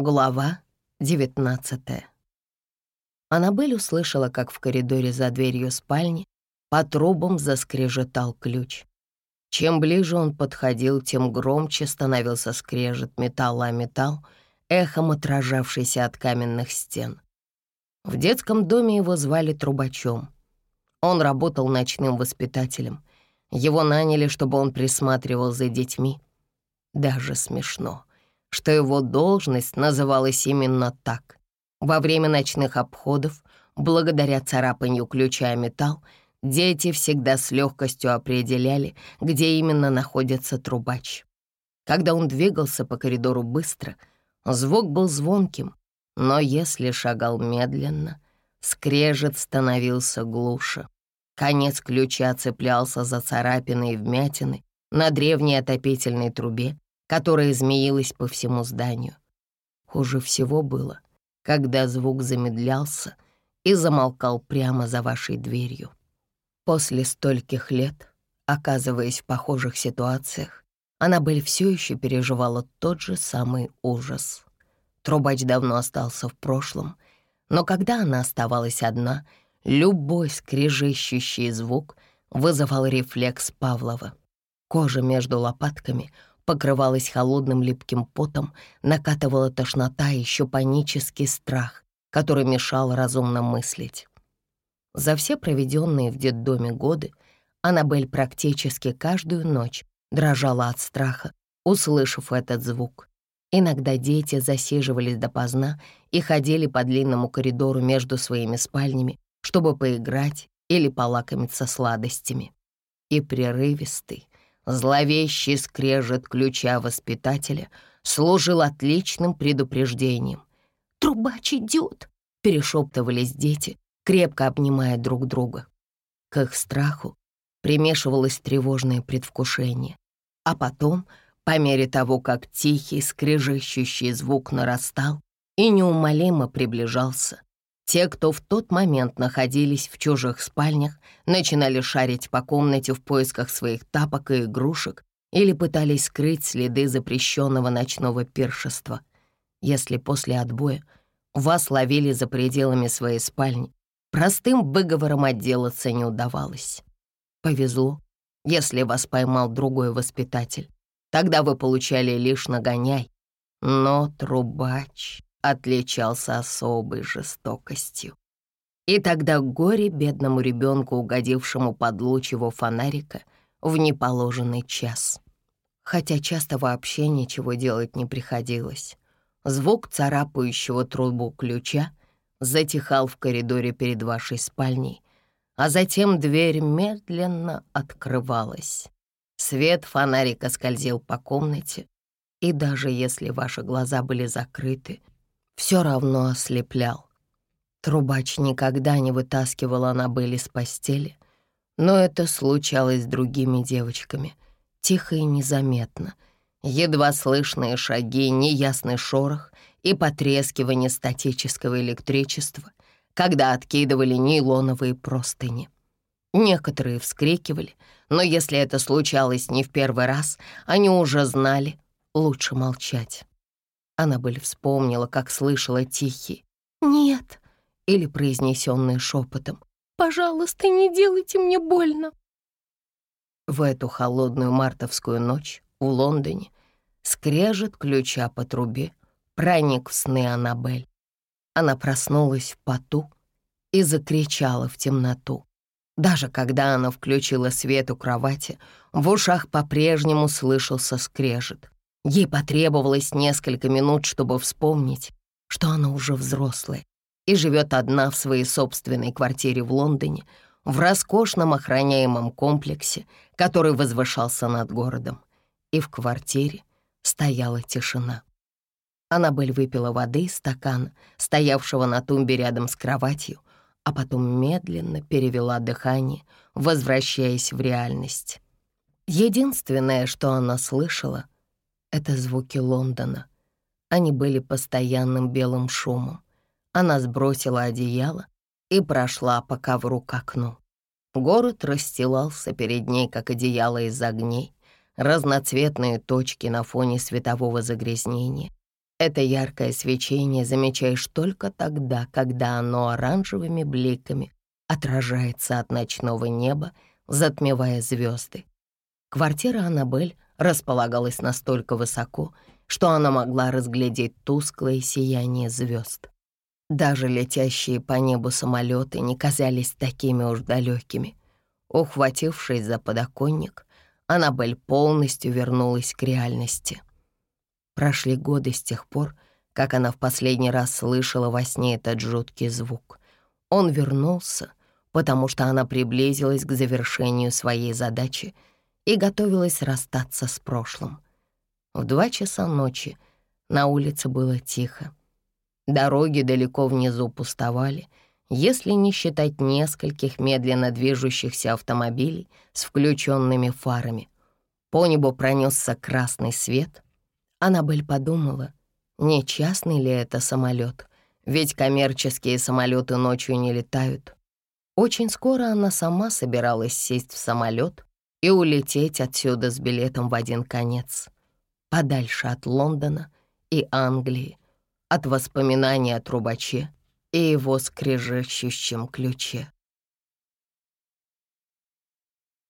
Глава 19 Аннабель услышала, как в коридоре за дверью спальни по трубам заскрежетал ключ. Чем ближе он подходил, тем громче становился скрежет металла о металл, эхом отражавшийся от каменных стен. В детском доме его звали Трубачом. Он работал ночным воспитателем. Его наняли, чтобы он присматривал за детьми. Даже смешно, что его должность называлась именно так. Во время ночных обходов, благодаря царапанью ключа о металл, дети всегда с легкостью определяли, где именно находится трубач. Когда он двигался по коридору быстро, звук был звонким, но если шагал медленно, скрежет становился глуше. Конец ключа цеплялся за царапины и вмятины на древней отопительной трубе, которая змеилась по всему зданию. Хуже всего было, когда звук замедлялся и замолкал прямо за вашей дверью. После стольких лет, оказываясь в похожих ситуациях, Аннабель все еще переживала тот же самый ужас — Трубач давно остался в прошлом, но когда она оставалась одна, любой скрежещущий звук вызывал рефлекс Павлова. Кожа между лопатками покрывалась холодным липким потом, накатывала тошнота и еще панический страх, который мешал разумно мыслить. За все проведенные в детдоме годы Аннабель практически каждую ночь дрожала от страха, услышав этот звук. Иногда дети засиживались допоздна и ходили по длинному коридору между своими спальнями, чтобы поиграть или полакомиться сладостями. И прерывистый, зловещий скрежет ключа воспитателя служил отличным предупреждением. «Трубач идет!» — перешептывались дети, крепко обнимая друг друга. К их страху примешивалось тревожное предвкушение, а потом — по мере того, как тихий, скрежещущий звук нарастал и неумолимо приближался, те, кто в тот момент находились в чужих спальнях, начинали шарить по комнате в поисках своих тапок и игрушек или пытались скрыть следы запрещенного ночного пиршества. Если после отбоя вас ловили за пределами своей спальни, простым выговором отделаться не удавалось. Повезло, если вас поймал другой воспитатель. Тогда вы получали лишь нагоняй. Но трубач отличался особой жестокостью. И тогда горе бедному ребенку, угодившему под луч его фонарика, в неположенный час. Хотя часто вообще ничего делать не приходилось. Звук царапающего трубу ключа затихал в коридоре перед вашей спальней, а затем дверь медленно открывалась. Свет фонарика скользил по комнате, и даже если ваши глаза были закрыты, все равно ослеплял. Трубач никогда не вытаскивал Аннабель из постели, но это случалось с другими девочками, тихо и незаметно. Едва слышные шаги, неясный шорох и потрескивание статического электричества, когда откидывали нейлоновые простыни. Некоторые вскрикивали, но если это случалось не в первый раз, они уже знали, лучше молчать. Аннабель вспомнила, как слышала тихий «Нет» или произнесенный шепотом «Пожалуйста, не делайте мне больно». В эту холодную мартовскую ночь в Лондоне скрежет ключа по трубе проник в сны Аннабель. Она проснулась в поту и закричала в темноту. Даже когда она включила свет у кровати, в ушах по-прежнему слышался скрежет. Ей потребовалось несколько минут, чтобы вспомнить, что она уже взрослая и живет одна в своей собственной квартире в Лондоне, в роскошном охраняемом комплексе, который возвышался над городом. И в квартире стояла тишина. Аннабель выпила воды из стакана, стоявшего на тумбе рядом с кроватью, а потом медленно перевела дыхание, возвращаясь в реальность. Единственное, что она слышала, — это звуки Лондона. Они были постоянным белым шумом. Она сбросила одеяло и прошла по ковру к окну. Город расстилался перед ней, как одеяло из огней, разноцветные точки на фоне светового загрязнения. Это яркое свечение замечаешь только тогда, когда оно оранжевыми бликами отражается от ночного неба, затмевая звезды. Квартира Аннабель располагалась настолько высоко, что она могла разглядеть тусклое сияние звезд. Даже летящие по небу самолеты не казались такими уж далекими. Ухватившись за подоконник, Аннабель полностью вернулась к реальности. Прошли годы с тех пор, как она в последний раз слышала во сне этот жуткий звук. Он вернулся, потому что она приблизилась к завершению своей задачи и готовилась расстаться с прошлым. В два часа ночи на улице было тихо. Дороги далеко внизу пустовали, если не считать нескольких медленно движущихся автомобилей с включенными фарами. По небу пронесся красный свет. Аннабель подумала, не частный ли это самолет, ведь коммерческие самолеты ночью не летают. Очень скоро она сама собиралась сесть в самолет и улететь отсюда с билетом в один конец, подальше от Лондона и Англии, от воспоминаний о трубаче и его скрежещущем ключе.